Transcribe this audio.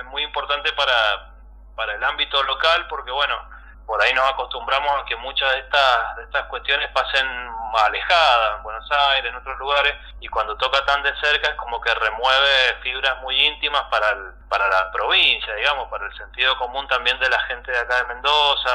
es muy importante para, para el ámbito local porque, bueno, por ahí nos acostumbramos a que muchas de estas, de estas cuestiones pasen alejadas, en Buenos Aires, en otros lugares, y cuando toca tan de cerca es como que remueve fibras muy íntimas para, para la provincia, digamos, para el sentido común también de la gente de acá de Mendoza,